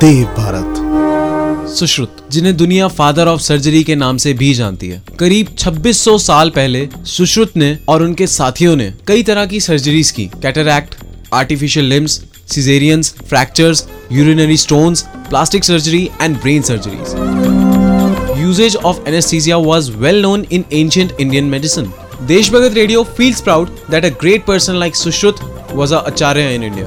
देव भारत। सुश्रुत, जिन्हें दुनिया father of surgery के नाम से भी जानती है। करीब 2600 साल पहले, सुश्रुत ने और उनके साथियों ने कई तरह की सर्जरीज की। Cataract, artificial limbs, caesareans, fractures, urinary stones, plastic surgery and brain surgeries. Usages of anaesthesia was well known in ancient Indian medicine. Deshbhagat radio feels proud that a great person like Sushruta was a acharya in India.